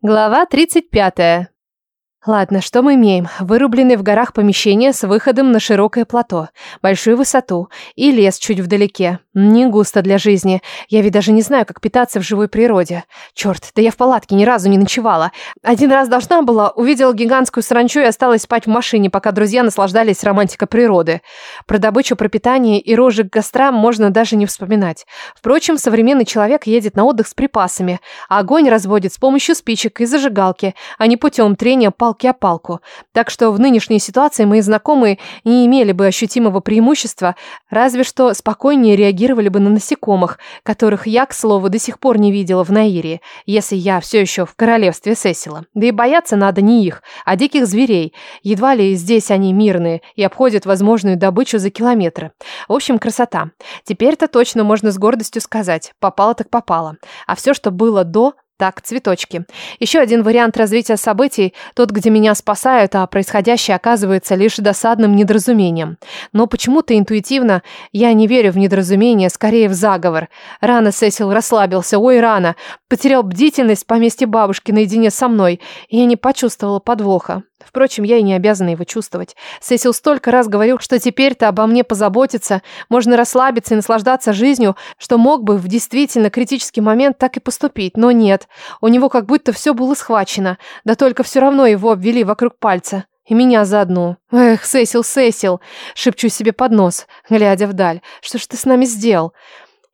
Глава 35. Ладно, что мы имеем? Вырубленное в горах помещение с выходом на широкое плато, большую высоту и лес чуть вдалеке. Не густо для жизни. Я ведь даже не знаю, как питаться в живой природе. Черт, да я в палатке ни разу не ночевала. Один раз должна была, увидела гигантскую саранчу и осталась спать в машине, пока друзья наслаждались романтикой природы. Про добычу, пропитание и рожек костра можно даже не вспоминать. Впрочем, современный человек едет на отдых с припасами, а огонь разводит с помощью спичек и зажигалки, а не путем трения палки палки о палку. Так что в нынешней ситуации мои знакомые не имели бы ощутимого преимущества, разве что спокойнее реагировали бы на насекомых, которых я, к слову, до сих пор не видела в Наирии, если я все еще в королевстве Сесила. Да и бояться надо не их, а диких зверей. Едва ли здесь они мирные и обходят возможную добычу за километры. В общем, красота. Теперь-то точно можно с гордостью сказать, попало так попало. А все, что было до, так, цветочки. Еще один вариант развития событий, тот, где меня спасают, а происходящее оказывается лишь досадным недоразумением. Но почему-то интуитивно я не верю в недоразумение, скорее в заговор. Рано Сесил расслабился, ой, рано. Потерял бдительность в поместье бабушки наедине со мной, я не почувствовала подвоха. Впрочем, я и не обязана его чувствовать. Сесил столько раз говорил, что теперь-то обо мне позаботиться, можно расслабиться и наслаждаться жизнью, что мог бы в действительно критический момент так и поступить, но нет. У него как будто все было схвачено, да только все равно его обвели вокруг пальца. И меня заодно. Эх, Сесил, Сесил, шепчу себе под нос, глядя вдаль. Что ж ты с нами сделал?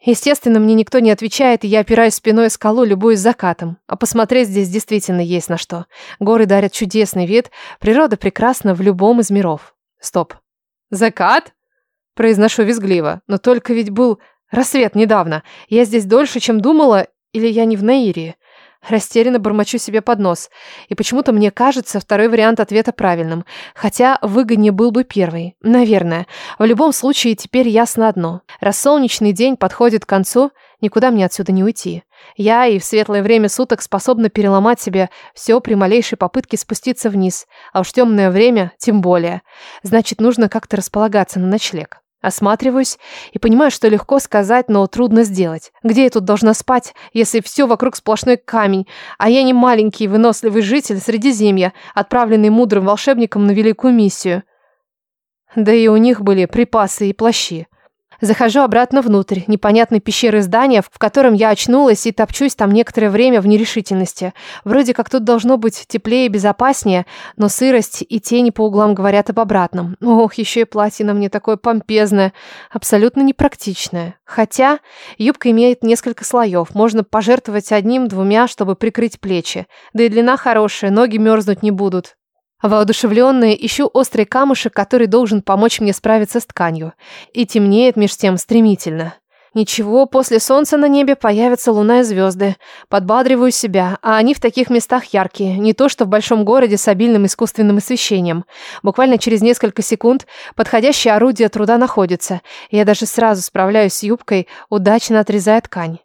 Естественно, мне никто не отвечает, и я опираюсь спиной в скалу, любуюсь закатом. А посмотреть здесь действительно есть на что. Горы дарят чудесный вид, природа прекрасна в любом из миров. Стоп. Закат? Произношу визгливо. Но только ведь был рассвет недавно. Я здесь дольше, чем думала, или я не в Наирии? Растерянно бормочу себе под нос. И почему-то мне кажется второй вариант ответа правильным. Хотя выгоднее был бы первый. Наверное. В любом случае, теперь ясно одно. Раз солнечный день подходит к концу, никуда мне отсюда не уйти. Я и в светлое время суток способна переломать себе все при малейшей попытке спуститься вниз. А уж темное время тем более. Значит, нужно как-то располагаться на ночлег. Осматриваюсь и понимаю, что легко сказать, но трудно сделать. Где я тут должна спать, если все вокруг сплошной камень, а я не маленький выносливый житель Средиземья, отправленный мудрым волшебником на великую миссию. Да и у них были припасы и плащи. Захожу обратно внутрь непонятной пещеры здания, в котором я очнулась и топчусь там некоторое время в нерешительности. Вроде как тут должно быть теплее и безопаснее, но сырость и тени по углам говорят об обратном. Ох, еще и платье на мне такое помпезное, абсолютно непрактичное. Хотя юбка имеет несколько слоев, можно пожертвовать одним-двумя, чтобы прикрыть плечи. Да и длина хорошая, ноги мерзнуть не будут. Воодушевленная, ищу острый камушек, который должен помочь мне справиться с тканью. И темнеет меж тем стремительно. Ничего, после солнца на небе появятся луна и звезды. Подбадриваю себя, а они в таких местах яркие, не то что в большом городе с обильным искусственным освещением. Буквально через несколько секунд подходящее орудие труда находится, я даже сразу справляюсь с юбкой, удачно отрезая ткань.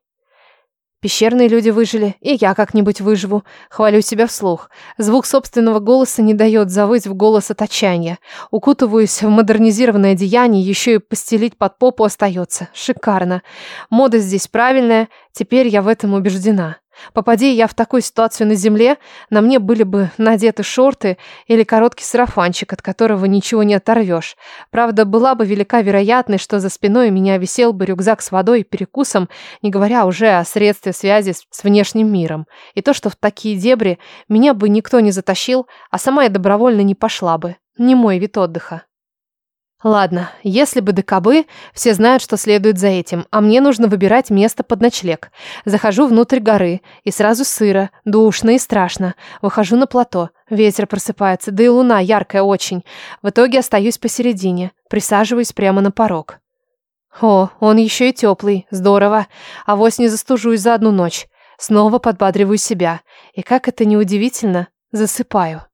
Пещерные люди выжили, и я как-нибудь выживу. Хвалю себя вслух. Звук собственного голоса не дает завыть в голос от отчаяния. Укутываюсь в модернизированное одеяние, еще и постелить под попу остается. Шикарно. Мода здесь правильная, теперь я в этом убеждена. Попади я в такую ситуацию на земле, на мне были бы надеты шорты или короткий сарафанчик, от которого ничего не оторвешь. Правда, была бы велика вероятность, что за спиной меня висел бы рюкзак с водой и перекусом, не говоря уже о средстве связи с внешним миром. И то, что в такие дебри меня бы никто не затащил, а сама я добровольно не пошла бы. Не мой вид отдыха. Ладно, если бы докобы, все знают, что следует за этим, а мне нужно выбирать место под ночлег. Захожу внутрь горы, и сразу сыро, душно и страшно. Выхожу на плато, ветер просыпается, да и луна яркая очень. В итоге остаюсь посередине, присаживаюсь прямо на порог. О, он еще и теплый, здорово. А вось не застужусь за одну ночь. Снова подбадриваю себя. И как это неудивительно, засыпаю.